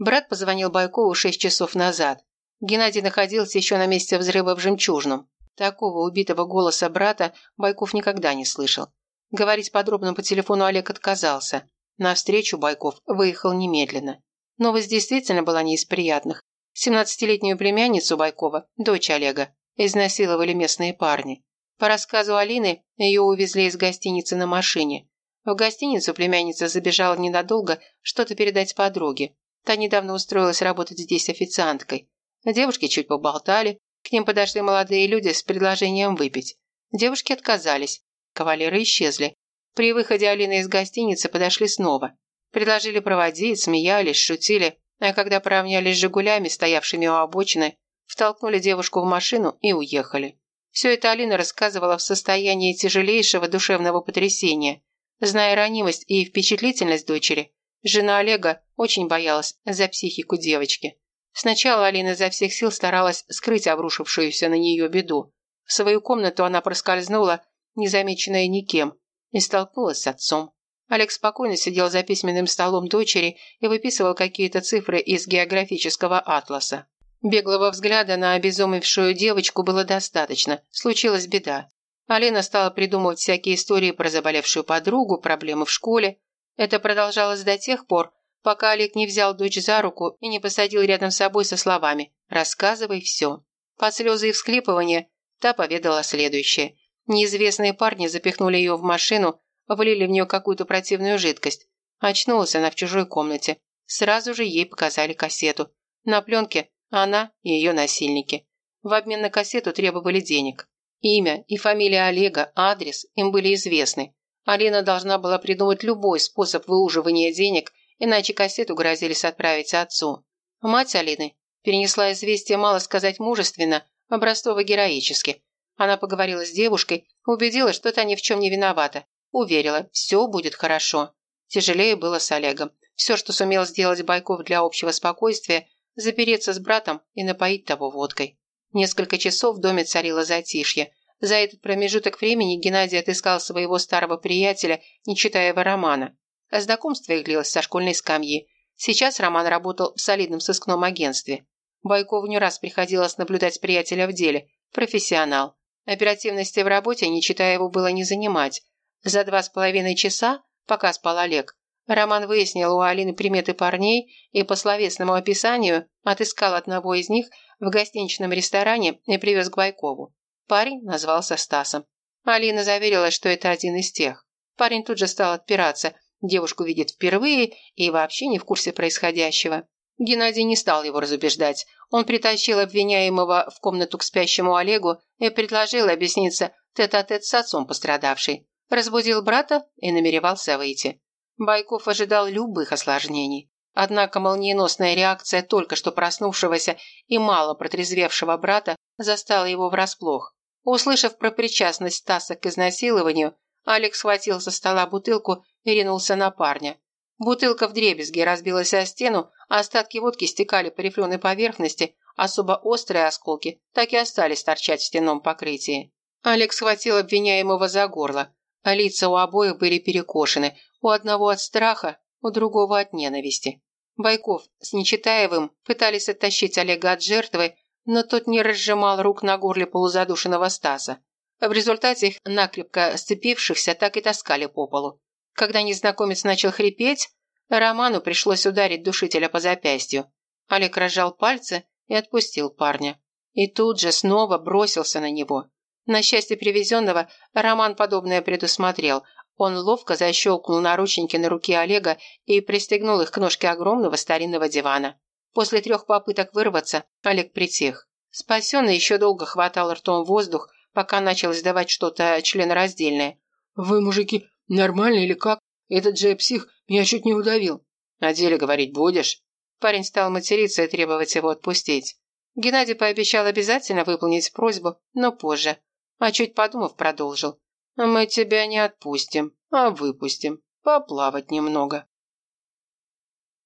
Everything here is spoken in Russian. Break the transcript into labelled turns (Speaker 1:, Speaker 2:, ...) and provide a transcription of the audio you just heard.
Speaker 1: Брат позвонил Байкову шесть часов назад. Геннадий находился еще на месте взрыва в «Жемчужном». Такого убитого голоса брата Байков никогда не слышал. Говорить подробно по телефону Олег отказался. На встречу Байков выехал немедленно. Новость действительно была не из приятных. 17-летнюю племянницу Байкова, дочь Олега, изнасиловали местные парни. По рассказу Алины, ее увезли из гостиницы на машине. В гостиницу племянница забежала ненадолго что-то передать подруге. Та недавно устроилась работать здесь официанткой. Девушки чуть поболтали, к ним подошли молодые люди с предложением выпить. Девушки отказались. Кавалеры исчезли. При выходе Алины из гостиницы подошли снова. Предложили проводить, смеялись, шутили, а когда поравнялись с «Жигулями», стоявшими у обочины, втолкнули девушку в машину и уехали. Все это Алина рассказывала в состоянии тяжелейшего душевного потрясения. Зная ранимость и впечатлительность дочери, жена Олега очень боялась за психику девочки. Сначала Алина изо всех сил старалась скрыть обрушившуюся на нее беду. В свою комнату она проскользнула, незамеченная никем, и столкнулась с отцом. Олег спокойно сидел за письменным столом дочери и выписывал какие-то цифры из географического атласа. Беглого взгляда на обезумевшую девочку было достаточно. Случилась беда. Алина стала придумывать всякие истории про заболевшую подругу, проблемы в школе. Это продолжалось до тех пор, пока Олег не взял дочь за руку и не посадил рядом с собой со словами «Рассказывай все». Под слезы и всклипывания та поведала следующее. Неизвестные парни запихнули ее в машину, влили в нее какую-то противную жидкость. Очнулась она в чужой комнате. Сразу же ей показали кассету. На пленке она и ее насильники. В обмен на кассету требовали денег. Имя и фамилия Олега, адрес им были известны. Алина должна была придумать любой способ выуживания денег, иначе кассету грозились отправить отцу. Мать Алины перенесла известие, мало сказать мужественно, образцово-героически. Она поговорила с девушкой, убедила, что та ни в чем не виновата. Уверила, все будет хорошо. Тяжелее было с Олегом. Все, что сумел сделать Байков для общего спокойствия, запереться с братом и напоить того водкой. Несколько часов в доме царило затишье. За этот промежуток времени Геннадий отыскал своего старого приятеля, не читая его романа. Знакомство их длилось со школьной скамьи. Сейчас Роман работал в солидном сыскном агентстве. Байкову не раз приходилось наблюдать приятеля в деле. Профессионал. Оперативности в работе, не читая его, было не занимать. За два с половиной часа, пока спал Олег, Роман выяснил у Алины приметы парней и по словесному описанию отыскал одного из них в гостиничном ресторане и привез к Байкову. Парень назвался Стасом. Алина заверила, что это один из тех. Парень тут же стал отпираться. Девушку видит впервые и вообще не в курсе происходящего. Геннадий не стал его разубеждать. Он притащил обвиняемого в комнату к спящему Олегу и предложил объясниться тет-а-тет -тет с отцом пострадавшей разбудил брата и намеревался выйти. Байков ожидал любых осложнений. Однако молниеносная реакция только что проснувшегося и мало протрезвевшего брата застала его врасплох. Услышав про причастность Стаса к изнасилованию, Алекс схватил со стола бутылку и ринулся на парня. Бутылка вдребезги разбилась о стену, а остатки водки стекали по рифленой поверхности, особо острые осколки так и остались торчать в стенном покрытии. Алекс схватил обвиняемого за горло. А лица у обоих были перекошены, у одного от страха, у другого от ненависти. Байков с Нечитаевым пытались оттащить Олега от жертвы, но тот не разжимал рук на горле полузадушенного Стаса. В результате их, накрепко сцепившихся, так и таскали по полу. Когда незнакомец начал хрипеть, Роману пришлось ударить душителя по запястью. Олег разжал пальцы и отпустил парня. И тут же снова бросился на него. На счастье привезенного, Роман подобное предусмотрел. Он ловко защелкнул наручники на руке Олега и пристегнул их к ножке огромного старинного дивана. После трех попыток вырваться, Олег притих. Спасенный еще долго хватал ртом воздух, пока начал издавать что-то членораздельное.
Speaker 2: «Вы, мужики, нормальные или как? Этот же псих меня чуть не удавил».
Speaker 1: «О деле говорить будешь?» Парень стал материться и требовать его отпустить. Геннадий пообещал обязательно выполнить просьбу, но позже а чуть подумав, продолжил. «Мы тебя не отпустим, а выпустим. Поплавать немного».